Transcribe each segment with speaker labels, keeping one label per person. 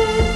Speaker 1: Halusin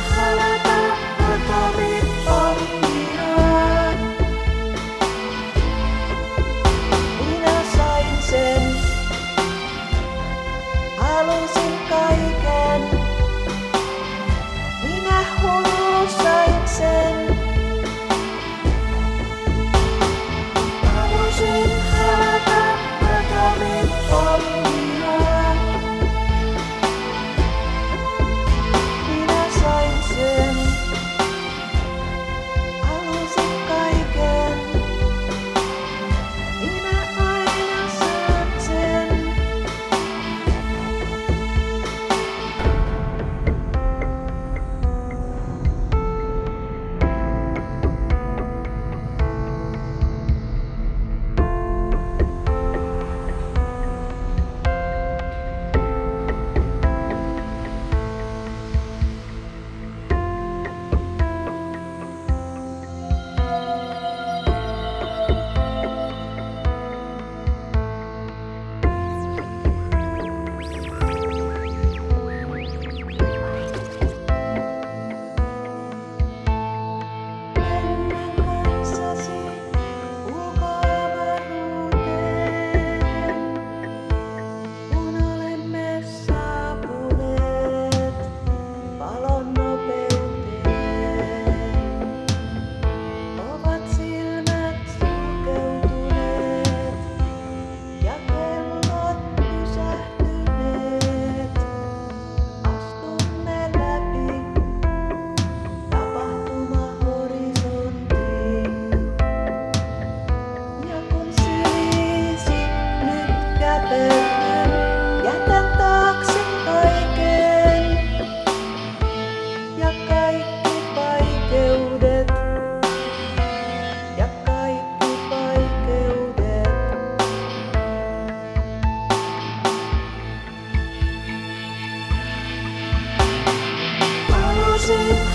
Speaker 1: music